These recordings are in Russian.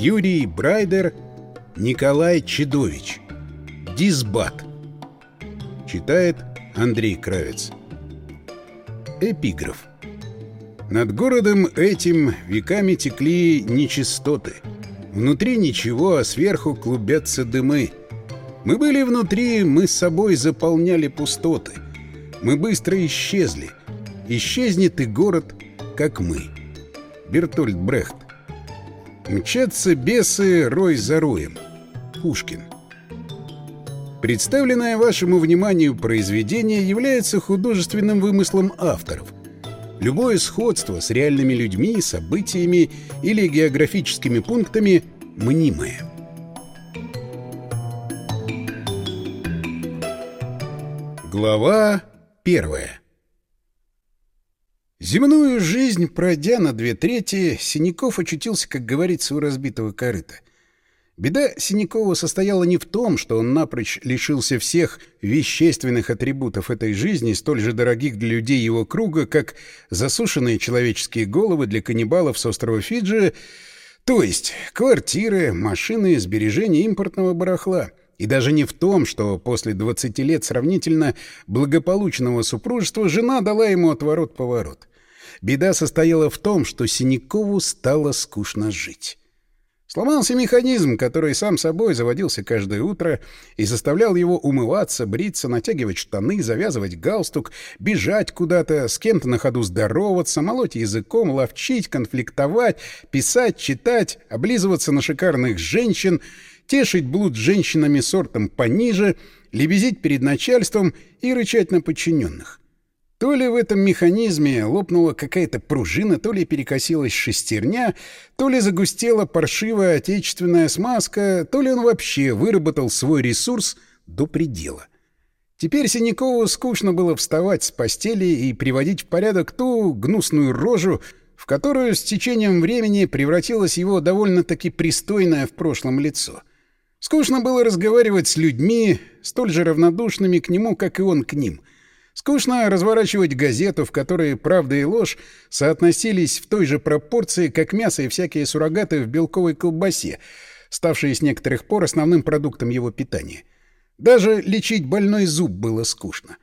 Юрий Брайдер, Николай Чедович. Дисбат. Читает Андрей Кравец. Эпиграф. Над городом этим веками текли нечистоты. Внутри ничего, а сверху клубятся дымы. Мы были внутри, мы собой заполняли пустоты. Мы быстро исчезли. Исчезнет и город, как мы. Бертольд Брехт. Мчатся бесы рой за роем. Пушкин. Представленное вашему вниманию произведение является художественным вымыслом авторов. Любое сходство с реальными людьми, событиями или географическими пунктами мнимое. Глава первая Земную жизнь, пройдя на две трети, Синяков очутился, как говорится, у разбитого корыта. Беда Синякова состояла не в том, что он напрочь лишился всех вещественных атрибутов этой жизни, столь же дорогих для людей его круга, как засушенные человеческие головы для каннибалов с острова Фиджи, то есть квартиры, машины, сбережения импортного барахла. И даже не в том, что после 20 лет сравнительно благополучного супружества жена дала ему отворот-поворот. Беда состояла в том, что Синякову стало скучно жить. Сломался механизм, который сам собой заводился каждое утро и заставлял его умываться, бриться, натягивать штаны, завязывать галстук, бежать куда-то, с кем-то на ходу здороваться, молоть языком, ловчить, конфликтовать, писать, читать, облизываться на шикарных женщин, тешить блуд женщинами сортом пониже, лебезить перед начальством и рычать на подчиненных. То ли в этом механизме лопнула какая-то пружина, то ли перекосилась шестерня, то ли загустела паршивая отечественная смазка, то ли он вообще выработал свой ресурс до предела. Теперь Синякову скучно было вставать с постели и приводить в порядок ту гнусную рожу, в которую с течением времени превратилось его довольно-таки пристойное в прошлом лицо. Скучно было разговаривать с людьми, столь же равнодушными к нему, как и он к ним — Скучно разворачивать газету, в которой правда и ложь соотносились в той же пропорции, как мясо и всякие суррогаты в белковой колбасе, ставшие с некоторых пор основным продуктом его питания. Даже лечить больной зуб было скучно.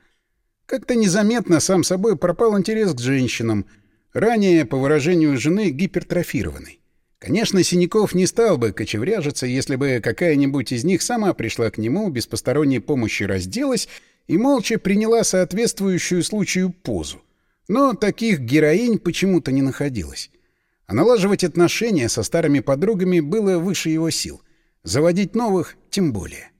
Как-то незаметно сам собой пропал интерес к женщинам, ранее, по выражению жены, гипертрофированный. Конечно, Синяков не стал бы кочевряжиться, если бы какая-нибудь из них сама пришла к нему, без посторонней помощи разделась и молча приняла соответствующую случаю позу. Но таких героинь почему-то не находилось. А налаживать отношения со старыми подругами было выше его сил. Заводить новых — тем более.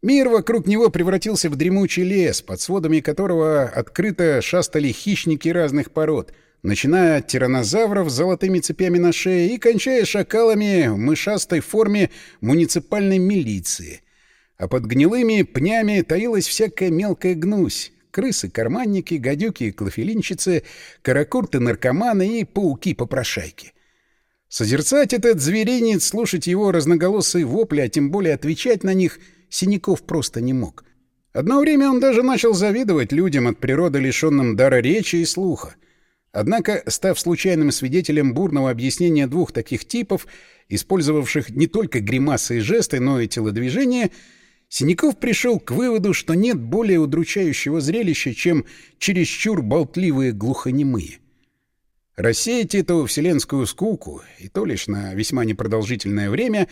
Мир вокруг него превратился в дремучий лес, под сводами которого открыто шастали хищники разных пород, начиная от тираннозавров с золотыми цепями на шее и кончая шакалами в мышастой форме муниципальной милиции — а под гнилыми пнями таилась всякая мелкая гнусь. Крысы-карманники, гадюки клофелинщицы, каракурты-наркоманы и пауки-попрошайки. Созерцать этот зверинец, слушать его разноголосые вопли, а тем более отвечать на них, Синяков просто не мог. Одно время он даже начал завидовать людям от природы, лишенным дара речи и слуха. Однако, став случайным свидетелем бурного объяснения двух таких типов, использовавших не только гримасы и жесты, но и телодвижения, Синяков пришел к выводу, что нет более удручающего зрелища, чем чересчур болтливые глухонемые. Рассеять эту вселенскую скуку, и то лишь на весьма непродолжительное время,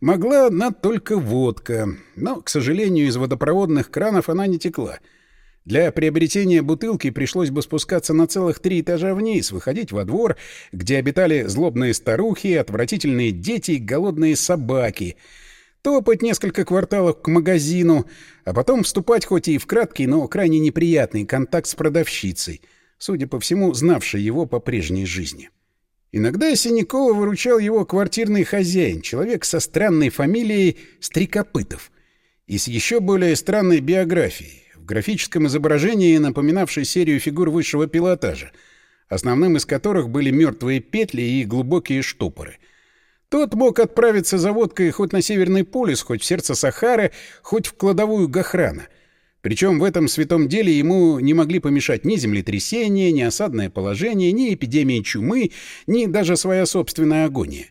могла одна только водка, но, к сожалению, из водопроводных кранов она не текла. Для приобретения бутылки пришлось бы спускаться на целых три этажа вниз, выходить во двор, где обитали злобные старухи, отвратительные дети и голодные собаки — топать несколько кварталов к магазину, а потом вступать хоть и в краткий, но крайне неприятный контакт с продавщицей, судя по всему, знавшей его по прежней жизни. Иногда Синякова выручал его квартирный хозяин, человек со странной фамилией Стрекопытов и с еще более странной биографией, в графическом изображении напоминавшей серию фигур высшего пилотажа, основным из которых были мертвые петли и глубокие штопоры — тот мог отправиться за водкой хоть на Северный полюс, хоть в сердце Сахары, хоть в кладовую Гохрана. Причем в этом святом деле ему не могли помешать ни землетрясение, ни осадное положение, ни эпидемия чумы, ни даже своя собственная агония.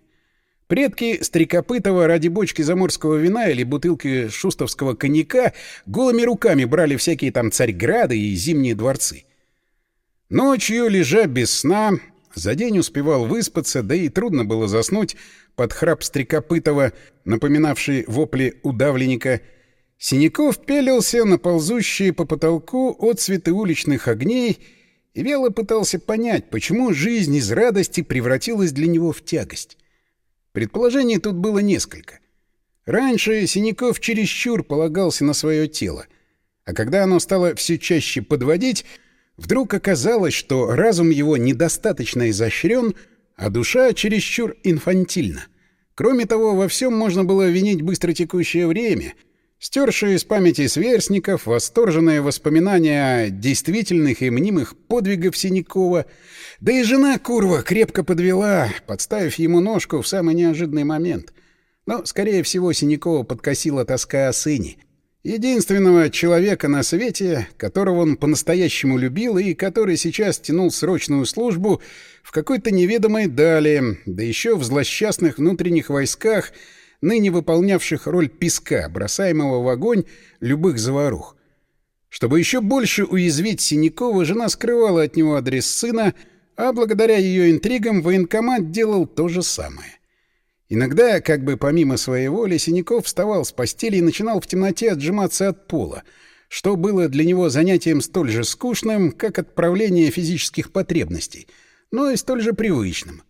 Предки Стрекопытова ради бочки заморского вина или бутылки шустовского коньяка голыми руками брали всякие там царьграды и зимние дворцы. Ночью, лежа без сна, за день успевал выспаться, да и трудно было заснуть под храп Стрекопытова, напоминавший вопли удавленника. Синяков пелился на ползущие по потолку отцветы уличных огней и вело пытался понять, почему жизнь из радости превратилась для него в тягость. Предположений тут было несколько. Раньше Синяков чересчур полагался на свое тело, а когда оно стало все чаще подводить, вдруг оказалось, что разум его недостаточно изощрен, а душа чересчур инфантильна. Кроме того, во всем можно было винить быстротекущее время — Стершие из памяти сверстников восторженные воспоминания о действительных и мнимых подвигах Синякова, да и жена Курва крепко подвела, подставив ему ножку в самый неожиданный момент. Но, скорее всего, Синякова подкосила тоска о сыне. Единственного человека на свете, которого он по-настоящему любил и который сейчас тянул срочную службу в какой-то неведомой дали, да еще в злосчастных внутренних войсках — ныне выполнявших роль песка, бросаемого в огонь любых заварух. Чтобы еще больше уязвить Синякова, жена скрывала от него адрес сына, а благодаря ее интригам военкомат делал то же самое. Иногда, как бы помимо своей воли, Синяков вставал с постели и начинал в темноте отжиматься от пола, что было для него занятием столь же скучным, как отправление физических потребностей, но и столь же привычным.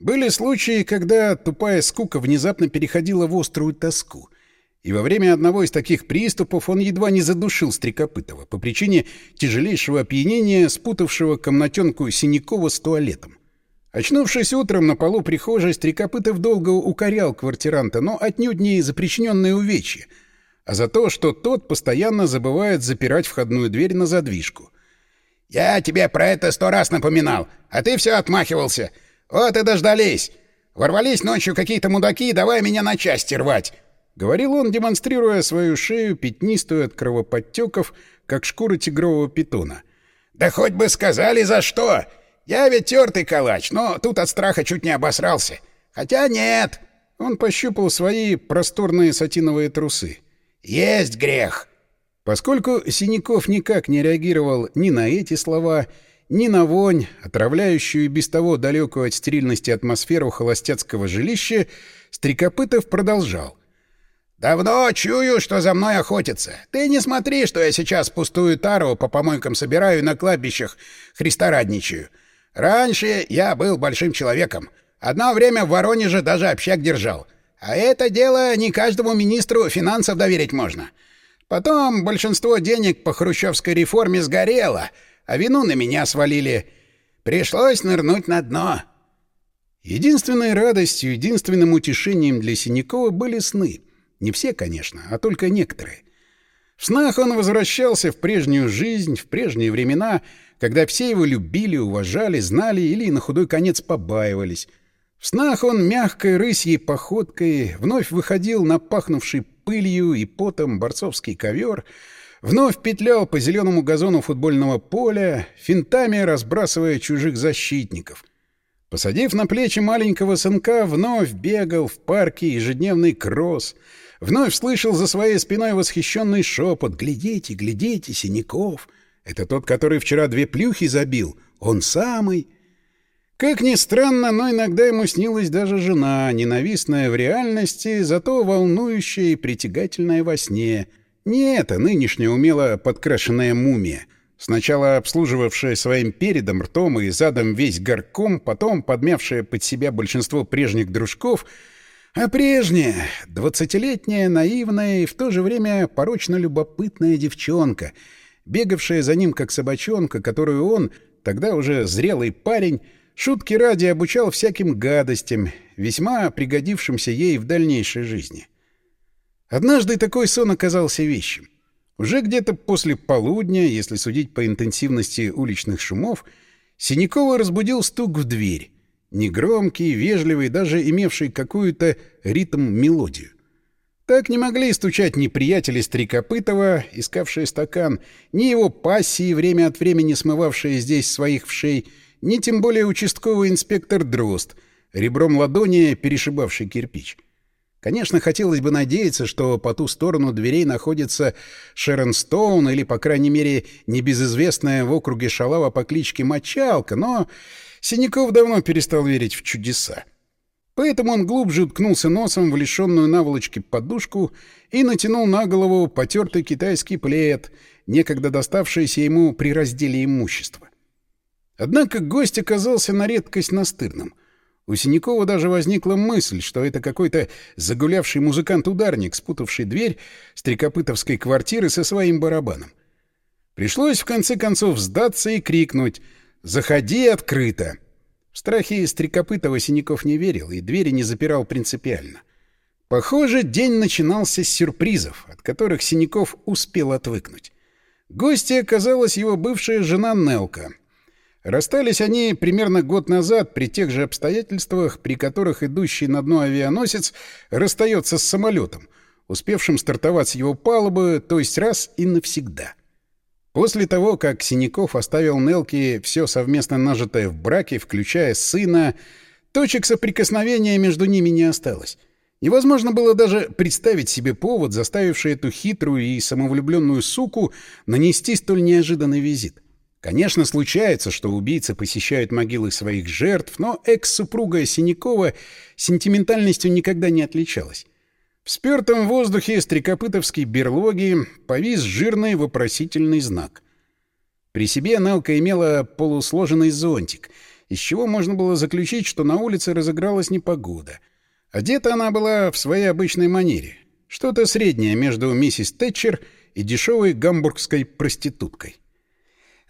Были случаи, когда тупая скука внезапно переходила в острую тоску. И во время одного из таких приступов он едва не задушил Стрекопытова по причине тяжелейшего опьянения, спутавшего комнатенку Синякова с туалетом. Очнувшись утром на полу прихожей, Стрекопытов долго укорял квартиранта, но отнюдь не за причиненные увечья, а за то, что тот постоянно забывает запирать входную дверь на задвижку. «Я тебе про это сто раз напоминал, а ты все отмахивался. «Вот и дождались! Ворвались ночью какие-то мудаки, давай меня на части рвать!» — говорил он, демонстрируя свою шею, пятнистую от кровоподтеков, как шкура тигрового питона. «Да хоть бы сказали, за что! Я ведь тертый калач, но тут от страха чуть не обосрался. Хотя нет!» Он пощупал свои просторные сатиновые трусы. «Есть грех!» Поскольку Синяков никак не реагировал ни на эти слова, ни на вонь, отравляющую и без того далекую от стерильности атмосферу холостяцкого жилища, Стрекопытов продолжал. «Давно чую, что за мной охотятся. Ты не смотри, что я сейчас пустую тару по помойкам собираю и на кладбищах христорадничаю. Раньше я был большим человеком. Одно время в Воронеже даже общак держал. А это дело не каждому министру финансов доверить можно. Потом большинство денег по хрущевской реформе сгорело — а вину на меня свалили. Пришлось нырнуть на дно. Единственной радостью, единственным утешением для Синякова были сны. Не все, конечно, а только некоторые. В снах он возвращался в прежнюю жизнь, в прежние времена, когда все его любили, уважали, знали или на худой конец побаивались. В снах он мягкой рысьей походкой вновь выходил на пахнувший пылью и потом борцовский ковер — Вновь петлял по зеленому газону футбольного поля, финтами разбрасывая чужих защитников. Посадив на плечи маленького сынка, вновь бегал в парке ежедневный кросс. Вновь слышал за своей спиной восхищенный шепот «Глядите, глядите, Синяков!» Это тот, который вчера две плюхи забил. Он самый. Как ни странно, но иногда ему снилась даже жена, ненавистная в реальности, зато волнующая и притягательная во сне — не эта нынешняя умело подкрашенная мумия, сначала обслуживавшая своим передом, ртом и задом весь горком, потом подмявшая под себя большинство прежних дружков, а прежняя, двадцатилетняя, наивная и в то же время порочно любопытная девчонка, бегавшая за ним как собачонка, которую он, тогда уже зрелый парень, шутки ради обучал всяким гадостям, весьма пригодившимся ей в дальнейшей жизни. Однажды такой сон оказался вещим. Уже где-то после полудня, если судить по интенсивности уличных шумов, Синякова разбудил стук в дверь. Негромкий, вежливый, даже имевший какую-то ритм-мелодию. Так не могли стучать ни приятели Стрекопытова, искавшие стакан, ни его пассии, время от времени смывавшие здесь своих вшей, ни тем более участковый инспектор Дрозд, ребром ладони перешибавший кирпич. Конечно, хотелось бы надеяться, что по ту сторону дверей находится Шерон Стоун или, по крайней мере, небезызвестная в округе шалава по кличке Мочалка, но Синяков давно перестал верить в чудеса. Поэтому он глубже уткнулся носом в лишенную наволочки подушку и натянул на голову потертый китайский плед, некогда доставшийся ему при разделе имущества. Однако гость оказался на редкость настырным. У Синякова даже возникла мысль, что это какой-то загулявший музыкант-ударник, спутавший дверь стрекопытовской квартиры со своим барабаном. Пришлось в конце концов сдаться и крикнуть «Заходи открыто!» В страхе Стрекопытова Синяков не верил и двери не запирал принципиально. Похоже, день начинался с сюрпризов, от которых Синяков успел отвыкнуть. Гостья оказалась его бывшая жена Нелка. Расстались они примерно год назад при тех же обстоятельствах, при которых идущий на дно авианосец расстается с самолетом, успевшим стартовать с его палубы, то есть раз и навсегда. После того, как Синяков оставил Нелке все совместно нажитое в браке, включая сына, точек соприкосновения между ними не осталось. Невозможно было даже представить себе повод, заставивший эту хитрую и самовлюбленную суку нанести столь неожиданный визит. Конечно, случается, что убийцы посещают могилы своих жертв, но экс-супруга Синякова сентиментальностью никогда не отличалась. В спёртом воздухе стрекопытовской берлоги повис жирный вопросительный знак. При себе Нелка имела полусложенный зонтик, из чего можно было заключить, что на улице разыгралась непогода. Одета она была в своей обычной манере. Что-то среднее между миссис Тэтчер и дешевой гамбургской проституткой.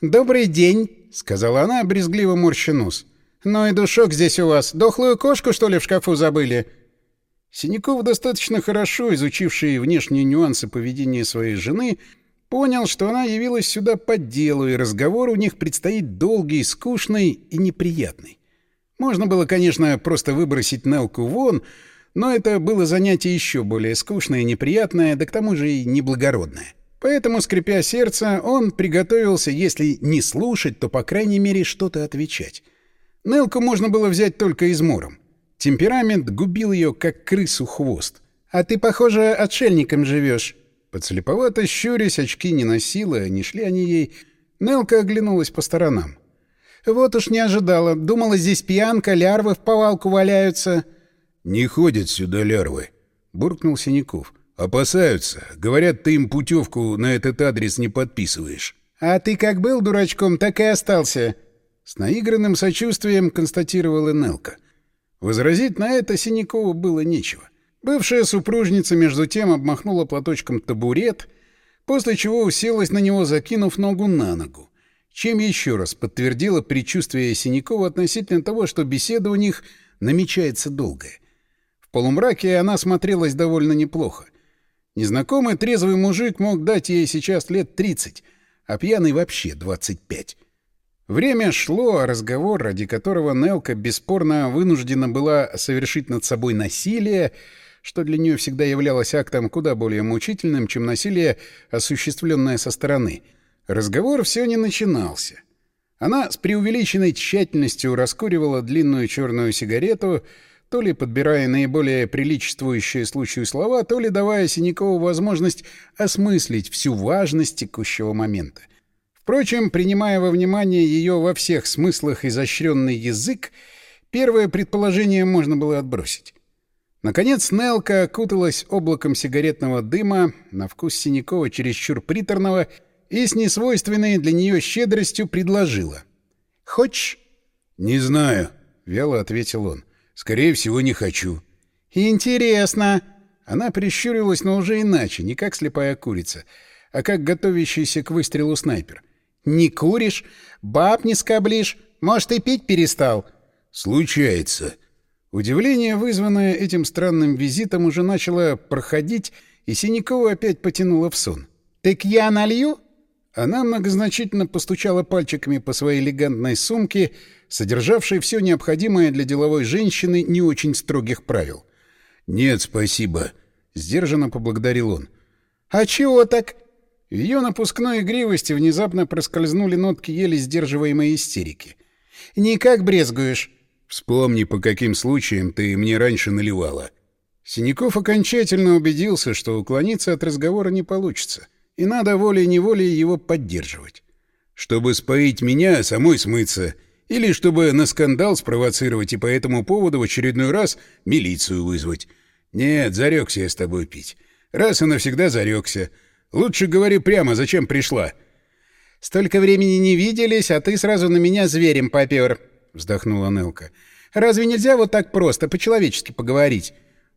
«Добрый день», — сказала она, брезгливо морща нос. «Ну и душок здесь у вас. Дохлую кошку, что ли, в шкафу забыли?» Синяков, достаточно хорошо изучивший внешние нюансы поведения своей жены, понял, что она явилась сюда по делу, и разговор у них предстоит долгий, скучный и неприятный. Можно было, конечно, просто выбросить Нелку вон, но это было занятие еще более скучное и неприятное, да к тому же и неблагородное. Поэтому, скрипя сердце, он приготовился, если не слушать, то, по крайней мере, что-то отвечать. Нелку можно было взять только измором. Темперамент губил ее, как крысу хвост. «А ты, похоже, отшельником живешь. Подслеповато щурясь, очки не носила, не шли они ей. Нелка оглянулась по сторонам. «Вот уж не ожидала. Думала, здесь пьянка, лярвы в повалку валяются». «Не ходят сюда лярвы», — буркнул Синяков. «Опасаются. Говорят, ты им путевку на этот адрес не подписываешь». «А ты как был дурачком, так и остался». С наигранным сочувствием констатировала Нелка. Возразить на это Синякову было нечего. Бывшая супружница, между тем, обмахнула платочком табурет, после чего уселась на него, закинув ногу на ногу, чем еще раз подтвердила предчувствие Синякова относительно того, что беседа у них намечается долгая. В полумраке она смотрелась довольно неплохо. Незнакомый трезвый мужик мог дать ей сейчас лет 30, а пьяный вообще 25. Время шло, а разговор, ради которого Нелка бесспорно вынуждена была совершить над собой насилие, что для нее всегда являлось актом куда более мучительным, чем насилие, осуществленное со стороны. Разговор все не начинался. Она с преувеличенной тщательностью раскуривала длинную черную сигарету, то ли подбирая наиболее приличествующие случаю слова, то ли давая Синякову возможность осмыслить всю важность текущего момента. Впрочем, принимая во внимание ее во всех смыслах изощренный язык, первое предположение можно было отбросить. Наконец Нелка окуталась облаком сигаретного дыма, на вкус Синякова чересчур приторного, и с несвойственной для нее щедростью предложила. «Хочешь?» «Не знаю», — вяло ответил он. «Скорее всего, не хочу». «Интересно». Она прищурилась, но уже иначе, не как слепая курица, а как готовящийся к выстрелу снайпер. Не куришь, баб не скоблишь, может, и пить перестал. Случается. Удивление, вызванное этим странным визитом, уже начало проходить, и Синякова опять потянула в сон. «Так я налью?» Она многозначительно постучала пальчиками по своей элегантной сумке, содержавшей все необходимое для деловой женщины не очень строгих правил. «Нет, спасибо», — сдержанно поблагодарил он. «А чего так?» В ее напускной игривости внезапно проскользнули нотки еле сдерживаемой истерики. «Никак брезгуешь». Вспомни, по каким случаям ты мне раньше наливала. Синяков окончательно убедился, что уклониться от разговора не получится, и надо волей-неволей его поддерживать. Чтобы споить меня, самой смыться, или чтобы на скандал спровоцировать и по этому поводу в очередной раз милицию вызвать. Нет, зарекся я с тобой пить. Раз и навсегда зарекся. Лучше говори прямо, зачем пришла. Столько времени не виделись, а ты сразу на меня зверем попер, вздохнула Нелка. Разве нельзя вот так просто, по-человечески поговорить?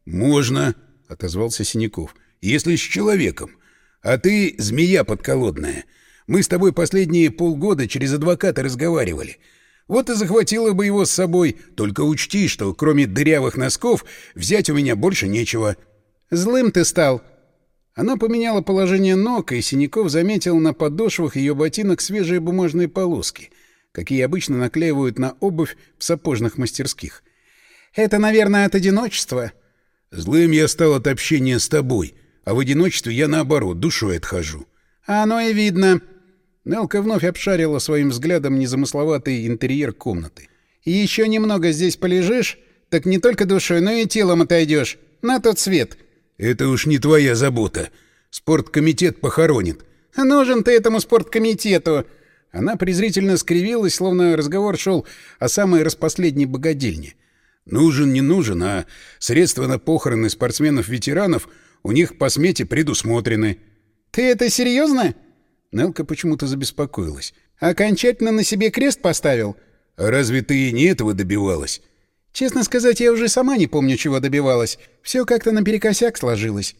Можно, отозвался Синяков. Если с человеком. А ты змея подколодная. Мы с тобой последние полгода через адвоката разговаривали. Вот и захватила бы его с собой. Только учти, что кроме дырявых носков взять у меня больше нечего. Злым ты стал. Она поменяла положение ног, и Синяков заметил на подошвах ее ботинок свежие бумажные полоски, какие обычно наклеивают на обувь в сапожных мастерских. «Это, наверное, от одиночества?» «Злым я стал от общения с тобой, а в одиночестве я, наоборот, душой отхожу». «А оно и видно». Нелка вновь обшарила своим взглядом незамысловатый интерьер комнаты. «И еще немного здесь полежишь, так не только душой, но и телом отойдешь. На тот свет». «Это уж не твоя забота. Спорткомитет похоронит». «Нужен ты этому спорткомитету!» Она презрительно скривилась, словно разговор шел о самой распоследней богадельне. «Нужен, не нужен, а средства на похороны спортсменов-ветеранов у них по смете предусмотрены». «Ты это серьезно?» Нелка почему-то забеспокоилась. «Окончательно на себе крест поставил?» «А разве ты не этого добивалась?» Честно сказать, я уже сама не помню, чего добивалась. Все как-то наперекосяк сложилось.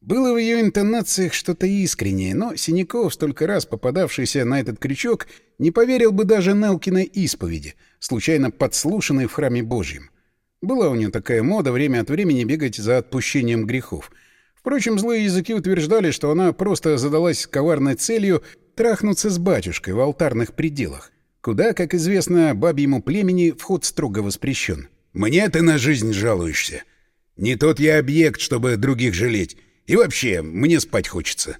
Было в ее интонациях что-то искреннее, но Синяков, столько раз попадавшийся на этот крючок, не поверил бы даже Нелкиной исповеди, случайно подслушанной в храме Божьем. Была у нее такая мода время от времени бегать за отпущением грехов. Впрочем, злые языки утверждали, что она просто задалась коварной целью трахнуться с батюшкой в алтарных пределах куда, как известно, бабьему племени вход строго воспрещен. «Мне ты на жизнь жалуешься. Не тот я объект, чтобы других жалеть. И вообще, мне спать хочется».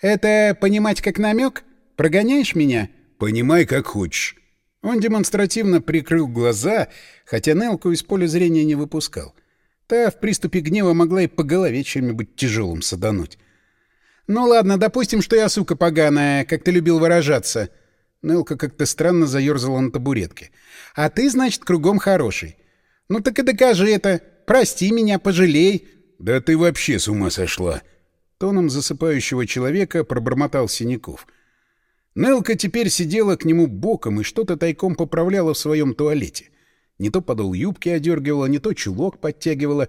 «Это понимать как намек? Прогоняешь меня?» «Понимай, как хочешь». Он демонстративно прикрыл глаза, хотя Нелку из поля зрения не выпускал. Та в приступе гнева могла и по голове чем-нибудь тяжелым садануть. «Ну ладно, допустим, что я сука поганая, как ты любил выражаться». Нелка как-то странно заёрзала на табуретке. «А ты, значит, кругом хороший. Ну так и докажи это. Прости меня, пожалей». «Да ты вообще с ума сошла!» Тоном засыпающего человека пробормотал Синяков. Нелка теперь сидела к нему боком и что-то тайком поправляла в своем туалете. Не то подол юбки одергивала, не то чулок подтягивала.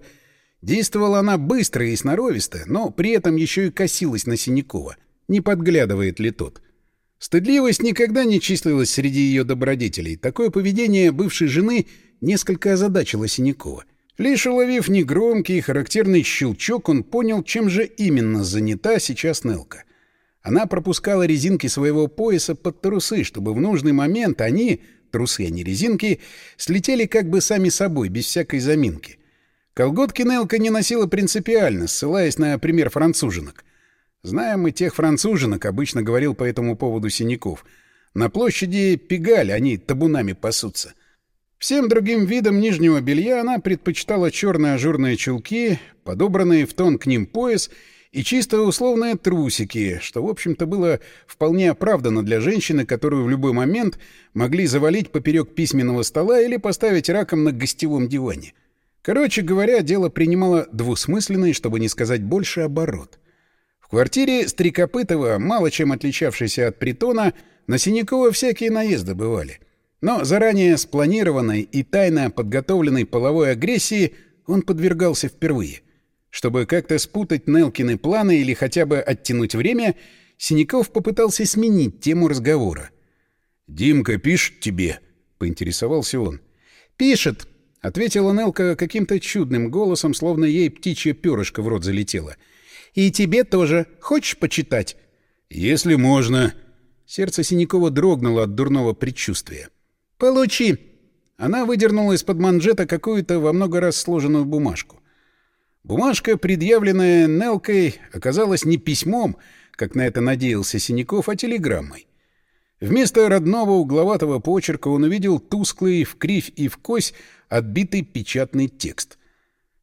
Действовала она быстро и сноровисто, но при этом еще и косилась на Синякова. Не подглядывает ли тот. Стыдливость никогда не числилась среди ее добродетелей. Такое поведение бывшей жены несколько озадачило Синякова. Лишь уловив негромкий и характерный щелчок, он понял, чем же именно занята сейчас Нелка. Она пропускала резинки своего пояса под трусы, чтобы в нужный момент они, трусы, а не резинки, слетели как бы сами собой, без всякой заминки. Колготки Нелка не носила принципиально, ссылаясь на пример француженок — Знаем мы тех француженок, обычно говорил по этому поводу Синяков. На площади Пегаль они табунами пасутся. Всем другим видам нижнего белья она предпочитала черные ажурные чулки, подобранные в тон к ним пояс и чисто условные трусики, что, в общем-то, было вполне оправдано для женщины, которую в любой момент могли завалить поперек письменного стола или поставить раком на гостевом диване. Короче говоря, дело принимало двусмысленный, чтобы не сказать больше, оборот — в квартире Стрекопытова, мало чем отличавшейся от притона, на Синякова всякие наезды бывали. Но заранее спланированной и тайно подготовленной половой агрессии он подвергался впервые. Чтобы как-то спутать Нелкины планы или хотя бы оттянуть время, Синяков попытался сменить тему разговора. «Димка пишет тебе?» — поинтересовался он. «Пишет», — ответила Нелка каким-то чудным голосом, словно ей птичье перышко в рот залетело. — и тебе тоже. Хочешь почитать?» «Если можно». Сердце Синякова дрогнуло от дурного предчувствия. «Получи!» Она выдернула из-под манжета какую-то во много раз сложенную бумажку. Бумажка, предъявленная Нелкой, оказалась не письмом, как на это надеялся Синяков, а телеграммой. Вместо родного угловатого почерка он увидел тусклый в кривь и в кось отбитый печатный текст.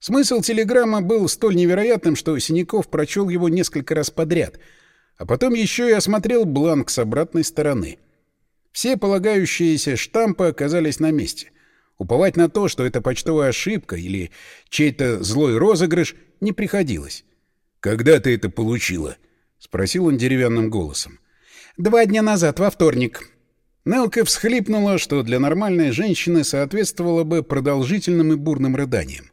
Смысл телеграммы был столь невероятным, что Синяков прочел его несколько раз подряд, а потом еще и осмотрел бланк с обратной стороны. Все полагающиеся штампы оказались на месте. Уповать на то, что это почтовая ошибка или чей-то злой розыгрыш, не приходилось. «Когда ты это получила?» — спросил он деревянным голосом. «Два дня назад, во вторник». Нелка всхлипнула, что для нормальной женщины соответствовало бы продолжительным и бурным рыданиям.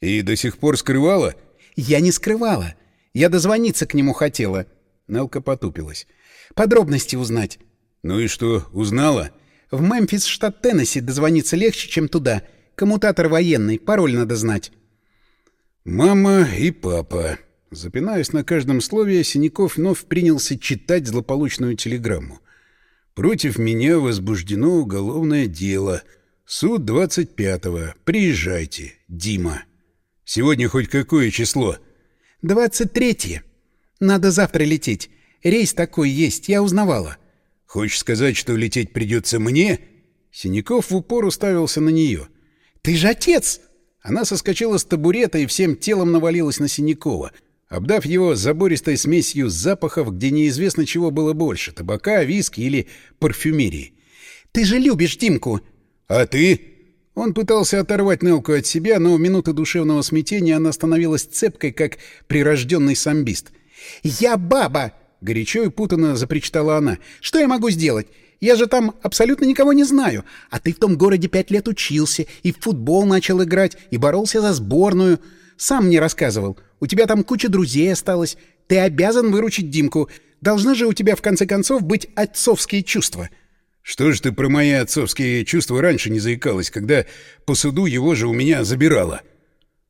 «И до сих пор скрывала?» «Я не скрывала. Я дозвониться к нему хотела». Нелка потупилась. «Подробности узнать». «Ну и что, узнала?» «В Мемфис, штат Теннесси, дозвониться легче, чем туда. Коммутатор военный, пароль надо знать». «Мама и папа», Запинаясь на каждом слове, Синяков вновь принялся читать злополучную телеграмму. «Против меня возбуждено уголовное дело. Суд 25-го. Приезжайте. Дима». «Сегодня хоть какое число?» «23-е. Надо завтра лететь. Рейс такой есть, я узнавала». «Хочешь сказать, что лететь придется мне?» Синяков в упор уставился на нее. «Ты же отец!» Она соскочила с табурета и всем телом навалилась на Синякова — обдав его забористой смесью запахов, где неизвестно чего было больше — табака, виски или парфюмерии. «Ты же любишь Димку!» «А ты?» Он пытался оторвать Нелку от себя, но в минуты душевного смятения она становилась цепкой, как прирожденный самбист. «Я баба!» — горячо и путанно запричитала она. «Что я могу сделать? Я же там абсолютно никого не знаю. А ты в том городе пять лет учился, и в футбол начал играть, и боролся за сборную. Сам мне рассказывал. У тебя там куча друзей осталось. Ты обязан выручить Димку. Должны же у тебя, в конце концов, быть отцовские чувства». «Что ж ты про мои отцовские чувства раньше не заикалась, когда по суду его же у меня забирала?»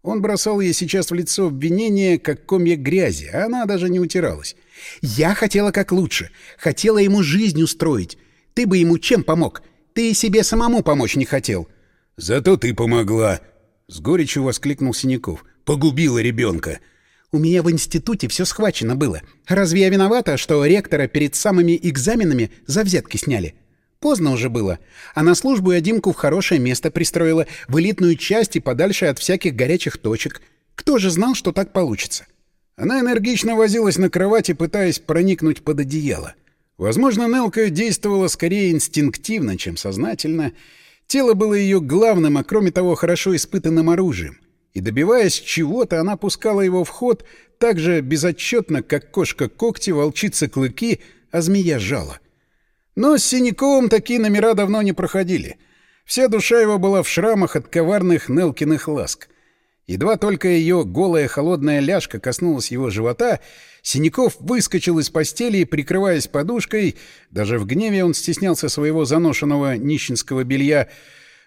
Он бросал ей сейчас в лицо обвинение, как комья грязи, а она даже не утиралась. «Я хотела как лучше. Хотела ему жизнь устроить. Ты бы ему чем помог? Ты себе самому помочь не хотел». «Зато ты помогла!» — с горечью воскликнул Синяков. Погубила ребенка. У меня в институте все схвачено было. Разве я виновата, что ректора перед самыми экзаменами за взятки сняли? Поздно уже было. А на службу я Димку в хорошее место пристроила, в элитную часть и подальше от всяких горячих точек. Кто же знал, что так получится? Она энергично возилась на кровати, пытаясь проникнуть под одеяло. Возможно, Нелка действовала скорее инстинктивно, чем сознательно. Тело было ее главным, а кроме того, хорошо испытанным оружием и, добиваясь чего-то, она пускала его в ход так же безотчетно, как кошка когти, волчица клыки, а змея жала. Но с Синяковым такие номера давно не проходили. Вся душа его была в шрамах от коварных Нелкиных ласк. Едва только ее голая холодная ляжка коснулась его живота, Синяков выскочил из постели и, прикрываясь подушкой, даже в гневе он стеснялся своего заношенного нищенского белья,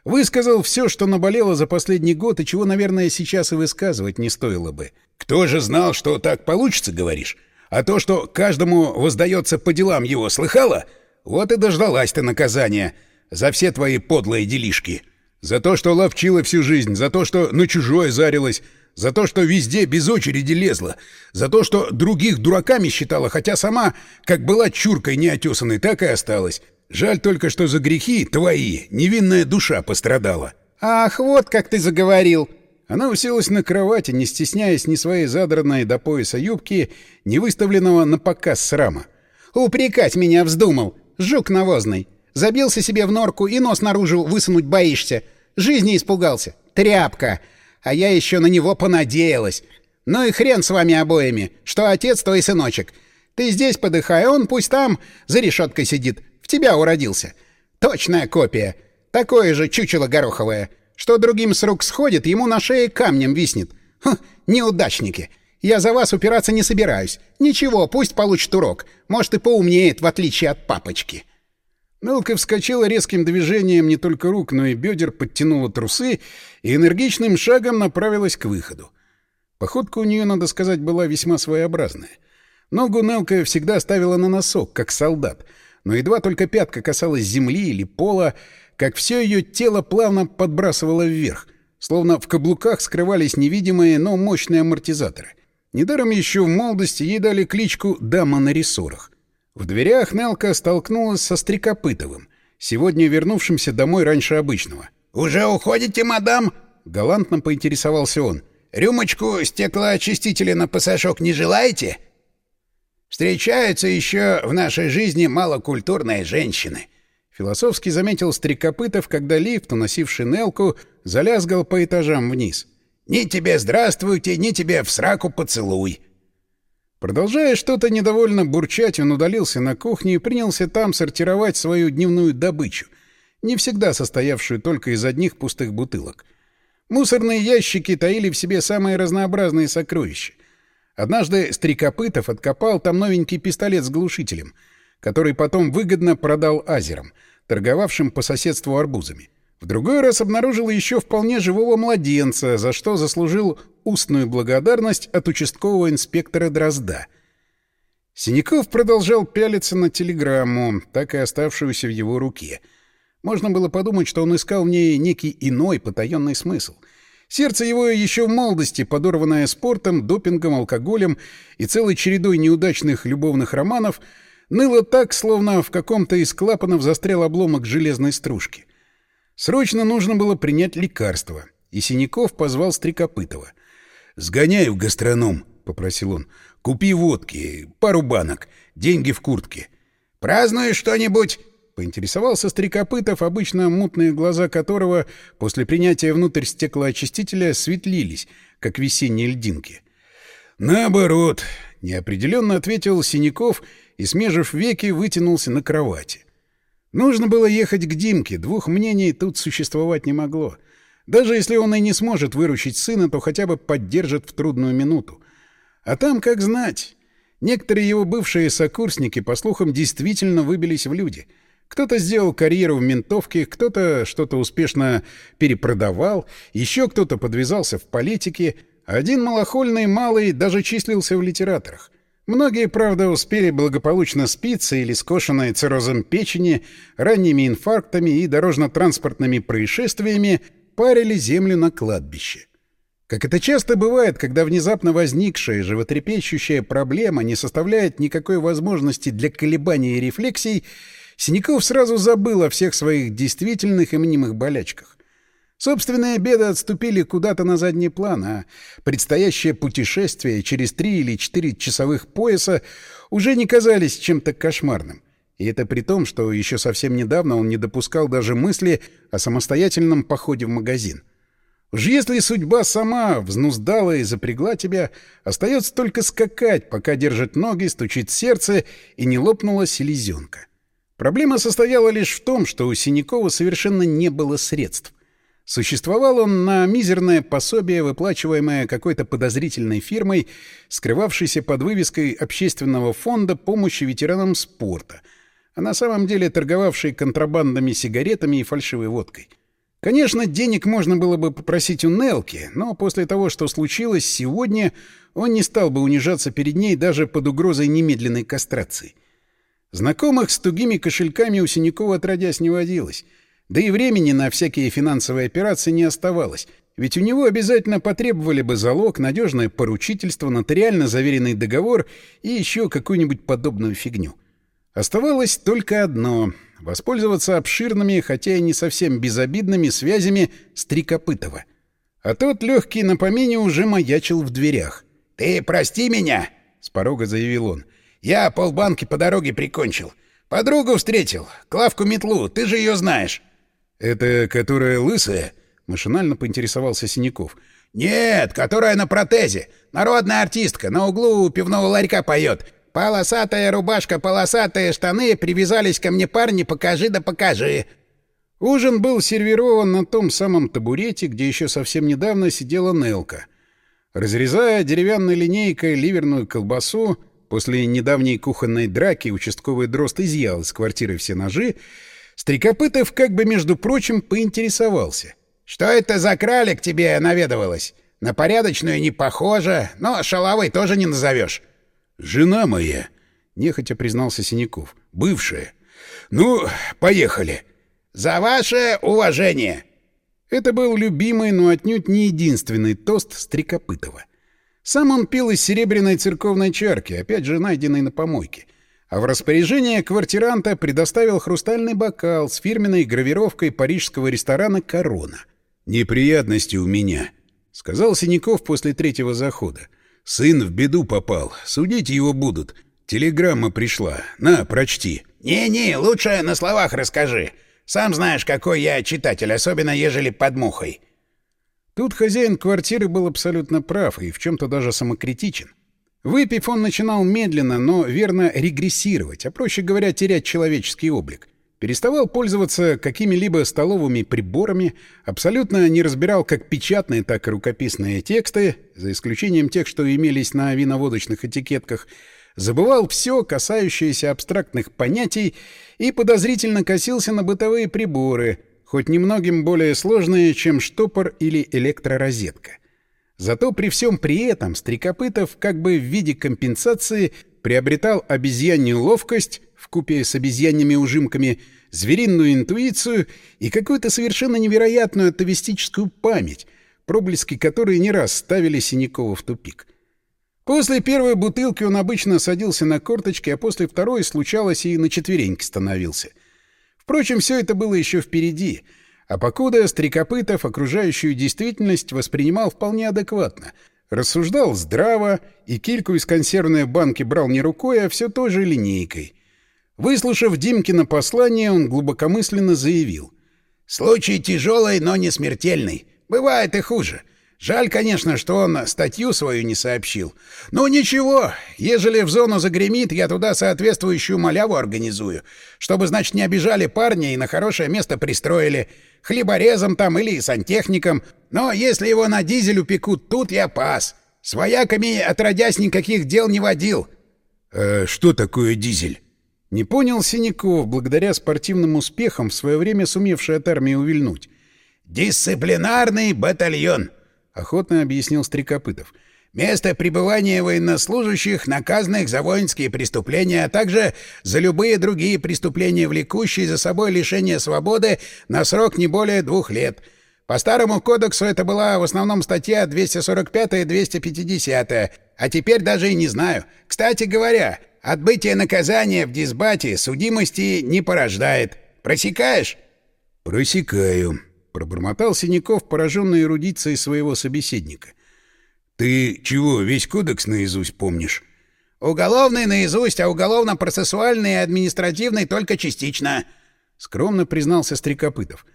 Высказал все, что наболело за последний год и чего, наверное, сейчас и высказывать не стоило бы. «Кто же знал, что так получится, говоришь? А то, что каждому воздается по делам его, слыхала? Вот и дождалась ты наказания за все твои подлые делишки. За то, что ловчила всю жизнь, за то, что на чужое зарилась, за то, что везде без очереди лезла, за то, что других дураками считала, хотя сама, как была чуркой неотесанной, так и осталась». Жаль только, что за грехи твои невинная душа пострадала. Ах, вот как ты заговорил. Она уселась на кровати, не стесняясь ни своей задранной до пояса юбки, ни выставленного на показ срама. Упрекать меня вздумал. Жук навозный. Забился себе в норку и нос наружу высунуть боишься. Жизни испугался. Тряпка. А я еще на него понадеялась. Ну и хрен с вами обоими. Что отец, то и сыночек. Ты здесь подыхай, он пусть там за решеткой сидит тебя уродился. Точная копия. Такое же чучело гороховое. Что другим с рук сходит, ему на шее камнем виснет. Хм, неудачники. Я за вас упираться не собираюсь. Ничего, пусть получит урок. Может, и поумнеет, в отличие от папочки». Мелка вскочила резким движением не только рук, но и бедер, подтянула трусы и энергичным шагом направилась к выходу. Походка у нее, надо сказать, была весьма своеобразная. Ногу Нелка всегда ставила на носок, как солдат — но едва только пятка касалась земли или пола, как все ее тело плавно подбрасывало вверх, словно в каблуках скрывались невидимые, но мощные амортизаторы. Недаром еще в молодости ей дали кличку «Дама на рессорах». В дверях Нелка столкнулась со Стрекопытовым, сегодня вернувшимся домой раньше обычного. «Уже уходите, мадам?» — галантно поинтересовался он. «Рюмочку стеклоочистителя на пасашок не желаете?» «Встречаются еще в нашей жизни малокультурные женщины». Философски заметил Стрекопытов, когда лифт, уносивший Нелку, залязгал по этажам вниз. «Ни тебе здравствуйте, ни тебе в сраку поцелуй». Продолжая что-то недовольно бурчать, он удалился на кухню и принялся там сортировать свою дневную добычу, не всегда состоявшую только из одних пустых бутылок. Мусорные ящики таили в себе самые разнообразные сокровища. Однажды Стрекопытов откопал там новенький пистолет с глушителем, который потом выгодно продал азерам, торговавшим по соседству арбузами. В другой раз обнаружил еще вполне живого младенца, за что заслужил устную благодарность от участкового инспектора Дрозда. Синяков продолжал пялиться на телеграмму, так и оставшуюся в его руке. Можно было подумать, что он искал в ней некий иной потаенный смысл. Сердце его еще в молодости, подорванное спортом, допингом, алкоголем и целой чередой неудачных любовных романов, ныло так, словно в каком-то из клапанов застрял обломок железной стружки. Срочно нужно было принять лекарство, и Синяков позвал Стрекопытова. «Сгоняй в гастроном», — попросил он. «Купи водки, пару банок, деньги в куртке». «Празднуешь что-нибудь?» — поинтересовался Стрекопытов, обычно мутные глаза которого после принятия внутрь стеклоочистителя светлились, как весенние льдинки. «Наоборот», — неопределенно ответил Синяков и, смежив веки, вытянулся на кровати. Нужно было ехать к Димке, двух мнений тут существовать не могло. Даже если он и не сможет выручить сына, то хотя бы поддержит в трудную минуту. А там, как знать, некоторые его бывшие сокурсники, по слухам, действительно выбились в люди. Кто-то сделал карьеру в ментовке, кто-то что-то успешно перепродавал, еще кто-то подвязался в политике, один малохольный малый даже числился в литераторах. Многие, правда, успели благополучно спиться или скошенные циррозом печени, ранними инфарктами и дорожно-транспортными происшествиями парили землю на кладбище. Как это часто бывает, когда внезапно возникшая животрепещущая проблема не составляет никакой возможности для колебаний и рефлексий, Синяков сразу забыл о всех своих действительных и мнимых болячках. Собственные беды отступили куда-то на задний план, а предстоящее путешествие через три или четыре часовых пояса уже не казались чем-то кошмарным. И это при том, что еще совсем недавно он не допускал даже мысли о самостоятельном походе в магазин. Уж если судьба сама взнуздала и запрягла тебя, остается только скакать, пока держит ноги, стучит сердце и не лопнула селезенка. Проблема состояла лишь в том, что у Синякова совершенно не было средств. Существовал он на мизерное пособие, выплачиваемое какой-то подозрительной фирмой, скрывавшейся под вывеской общественного фонда помощи ветеранам спорта, а на самом деле торговавшей контрабандными сигаретами и фальшивой водкой. Конечно, денег можно было бы попросить у Нелки, но после того, что случилось сегодня, он не стал бы унижаться перед ней даже под угрозой немедленной кастрации. Знакомых с тугими кошельками у Синякова отродясь не водилось — да и времени на всякие финансовые операции не оставалось, ведь у него обязательно потребовали бы залог, надежное поручительство, нотариально заверенный договор и еще какую-нибудь подобную фигню. Оставалось только одно — воспользоваться обширными, хотя и не совсем безобидными связями Стрекопытова. А тот, легкий на помине, уже маячил в дверях. «Ты прости меня!» — с порога заявил он. «Я полбанки по дороге прикончил. Подругу встретил, Клавку Метлу, ты же ее знаешь». «Это которая лысая?» — машинально поинтересовался Синяков. «Нет, которая на протезе. Народная артистка, на углу пивного ларька поет. Полосатая рубашка, полосатые штаны, привязались ко мне парни, покажи да покажи». Ужин был сервирован на том самом табурете, где еще совсем недавно сидела Нелка. Разрезая деревянной линейкой ливерную колбасу, после недавней кухонной драки участковый дрозд изъял из квартиры все ножи Стрекопытов как бы, между прочим, поинтересовался. «Что это за кралик тебе наведывалась? На порядочную не похоже, но шаловой тоже не назовешь». «Жена моя», — нехотя признался Синяков, — «бывшая. Ну, поехали». «За ваше уважение!» Это был любимый, но отнюдь не единственный тост Стрекопытова. Сам он пил из серебряной церковной чарки, опять же найденной на помойке — а в распоряжение квартиранта предоставил хрустальный бокал с фирменной гравировкой парижского ресторана «Корона». «Неприятности у меня», — сказал Синяков после третьего захода. «Сын в беду попал. Судить его будут. Телеграмма пришла. На, прочти». «Не-не, лучше на словах расскажи. Сам знаешь, какой я читатель, особенно ежели под мухой». Тут хозяин квартиры был абсолютно прав и в чем-то даже самокритичен. Выпив, он начинал медленно, но верно регрессировать, а проще говоря, терять человеческий облик. Переставал пользоваться какими-либо столовыми приборами, абсолютно не разбирал как печатные, так и рукописные тексты, за исключением тех, что имелись на виноводочных этикетках, забывал все, касающееся абстрактных понятий, и подозрительно косился на бытовые приборы, хоть немногим более сложные, чем штопор или электророзетка. Зато при всем при этом Стрекопытов как бы в виде компенсации приобретал обезьянью ловкость в купе с обезьянными ужимками, звериную интуицию и какую-то совершенно невероятную атовистическую память, проблески которой не раз ставили Синякова в тупик. После первой бутылки он обычно садился на корточки, а после второй, случалось, и на четвереньки становился. Впрочем, все это было еще впереди — а покуда Стрекопытов окружающую действительность воспринимал вполне адекватно, рассуждал здраво и кильку из консервной банки брал не рукой, а все той же линейкой. Выслушав Димкино послание, он глубокомысленно заявил. «Случай тяжелый, но не смертельный. Бывает и хуже. Жаль, конечно, что он статью свою не сообщил. Ну ничего, ежели в зону загремит, я туда соответствующую маляву организую, чтобы, значит, не обижали парня и на хорошее место пристроили. Хлеборезом там или сантехником. Но если его на дизель упекут, тут я пас. С вояками отродясь никаких дел не водил. «А что такое дизель?» Не понял Синяков, благодаря спортивным успехам, в свое время сумевший от армии увильнуть. «Дисциплинарный батальон», — охотно объяснил Стрекопытов. «Место пребывания военнослужащих, наказанных за воинские преступления, а также за любые другие преступления, влекущие за собой лишение свободы на срок не более двух лет. По старому кодексу это была в основном статья 245 и 250, а теперь даже и не знаю. Кстати говоря, отбытие наказания в дисбате судимости не порождает. Просекаешь?» «Просекаю», — пробормотал Синяков, пораженный эрудицией своего собеседника. «Ты чего, весь кодекс наизусть помнишь?» «Уголовный наизусть, а уголовно-процессуальный и административный только частично», — скромно признался Стрекопытов.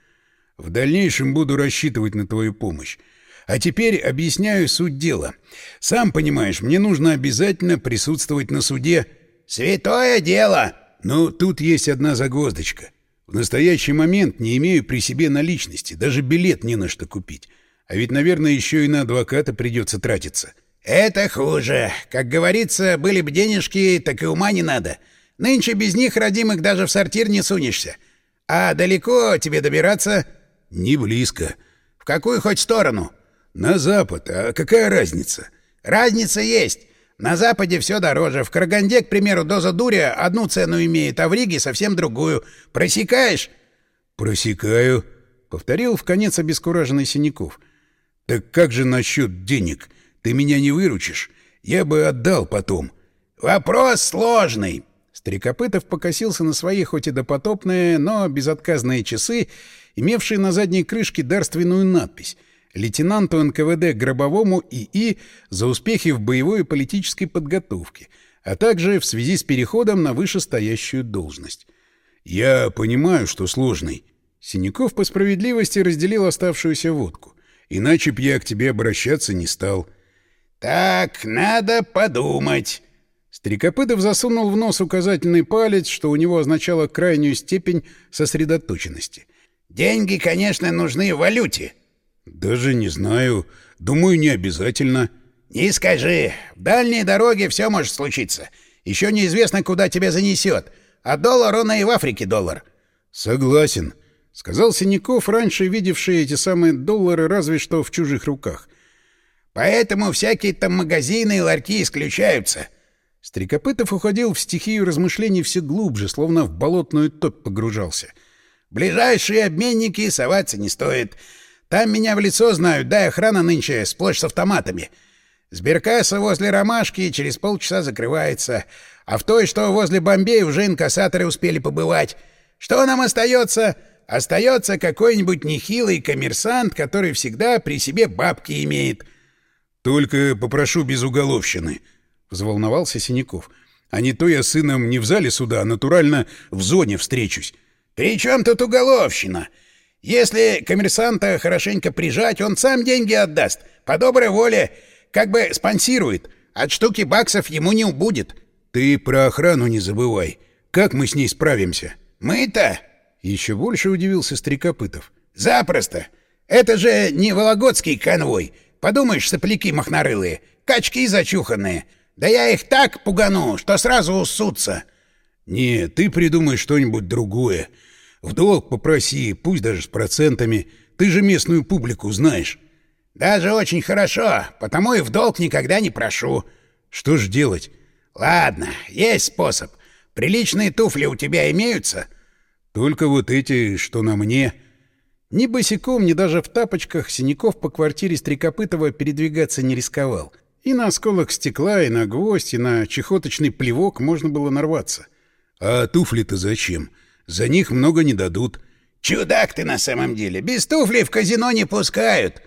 «В дальнейшем буду рассчитывать на твою помощь. А теперь объясняю суть дела. Сам понимаешь, мне нужно обязательно присутствовать на суде». «Святое дело!» «Ну, тут есть одна загвоздочка. В настоящий момент не имею при себе наличности, даже билет не на что купить. А ведь, наверное, еще и на адвоката придется тратиться. Это хуже. Как говорится, были бы денежки, так и ума не надо. Нынче без них, родимых, даже в сортир не сунешься. А далеко тебе добираться? Не близко. В какую хоть сторону? На запад. А какая разница? Разница есть. На Западе все дороже. В Караганде, к примеру, доза дуря одну цену имеет, а в Риге совсем другую. Просекаешь? — Просекаю, — повторил в конец обескураженный Синяков. — Так как же насчет денег? Ты меня не выручишь. Я бы отдал потом. — Вопрос сложный. Стрекопытов покосился на свои, хоть и допотопные, но безотказные часы, имевшие на задней крышке дарственную надпись — лейтенанту НКВД Гробовому ИИ за успехи в боевой и политической подготовке, а также в связи с переходом на вышестоящую должность. «Я понимаю, что сложный». Синяков по справедливости разделил оставшуюся водку. «Иначе б я к тебе обращаться не стал». «Так, надо подумать». Стрекопытов засунул в нос указательный палец, что у него означало крайнюю степень сосредоточенности. «Деньги, конечно, нужны в валюте». «Даже не знаю. Думаю, не обязательно». «Не скажи. В дальней дороге все может случиться. Еще неизвестно, куда тебя занесет. А доллар, он и в Африке доллар». «Согласен», — сказал Синяков, раньше видевший эти самые доллары разве что в чужих руках. «Поэтому всякие там магазины и ларьки исключаются». Стрекопытов уходил в стихию размышлений все глубже, словно в болотную топь погружался. «Ближайшие обменники соваться не стоит». Там меня в лицо знают, да охрана нынче сплошь с автоматами. Сберкасса возле ромашки через полчаса закрывается. А в той, что возле Бомбея, уже инкассаторы успели побывать. Что нам остается? Остается какой-нибудь нехилый коммерсант, который всегда при себе бабки имеет. — Только попрошу без уголовщины, — взволновался Синяков. — А не то я сыном не в зале суда, а натурально в зоне встречусь. — При чем тут уголовщина? Если коммерсанта хорошенько прижать, он сам деньги отдаст. По доброй воле, как бы спонсирует. От штуки баксов ему не убудет. — Ты про охрану не забывай. Как мы с ней справимся? — Мы-то... Еще больше удивился Стрекопытов. «Запросто! Это же не Вологодский конвой. Подумаешь, сопляки махнарылые, качки зачуханные. Да я их так пугану, что сразу уссутся». «Не, ты придумай что-нибудь другое. В долг попроси, пусть даже с процентами. Ты же местную публику знаешь». «Даже очень хорошо, потому и в долг никогда не прошу». «Что ж делать?» «Ладно, есть способ. Приличные туфли у тебя имеются?» Только вот эти, что на мне. Ни босиком, ни даже в тапочках Синяков по квартире Стрекопытова передвигаться не рисковал. И на осколок стекла, и на гвоздь, и на чехоточный плевок можно было нарваться. А туфли-то зачем? За них много не дадут. Чудак ты на самом деле. Без туфлей в казино не пускают.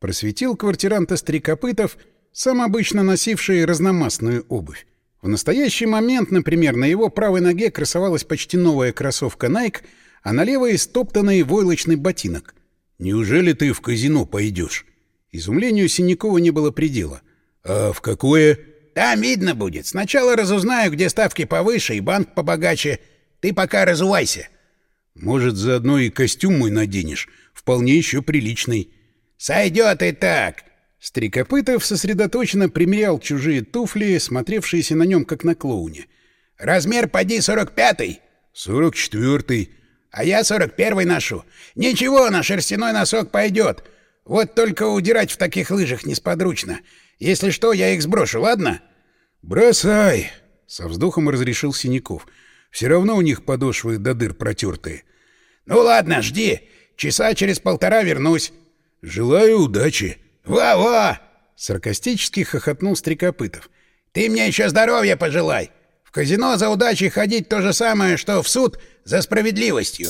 Просветил квартиранта Стрекопытов, сам обычно носивший разномастную обувь. В настоящий момент, например, на его правой ноге красовалась почти новая кроссовка Nike, а на левой — стоптанный войлочный ботинок. «Неужели ты в казино пойдешь?» Изумлению Синякова не было предела. «А в какое?» «Там видно будет. Сначала разузнаю, где ставки повыше и банк побогаче. Ты пока разувайся». «Может, заодно и костюм мой наденешь? Вполне еще приличный». «Сойдет и так. Стрекопытов сосредоточенно примерял чужие туфли, смотревшиеся на нем как на клоуне. «Размер поди сорок пятый?» «Сорок четвертый». «А я сорок первый ношу. Ничего, на шерстяной носок пойдет. Вот только удирать в таких лыжах несподручно. Если что, я их сброшу, ладно?» «Бросай!» — со вздохом разрешил Синяков. «Все равно у них подошвы до дыр протертые». «Ну ладно, жди. Часа через полтора вернусь». «Желаю удачи». «Во-во!» — саркастически хохотнул Стрекопытов. «Ты мне еще здоровья пожелай! В казино за удачей ходить то же самое, что в суд за справедливостью!»